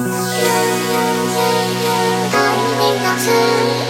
爱你，到此。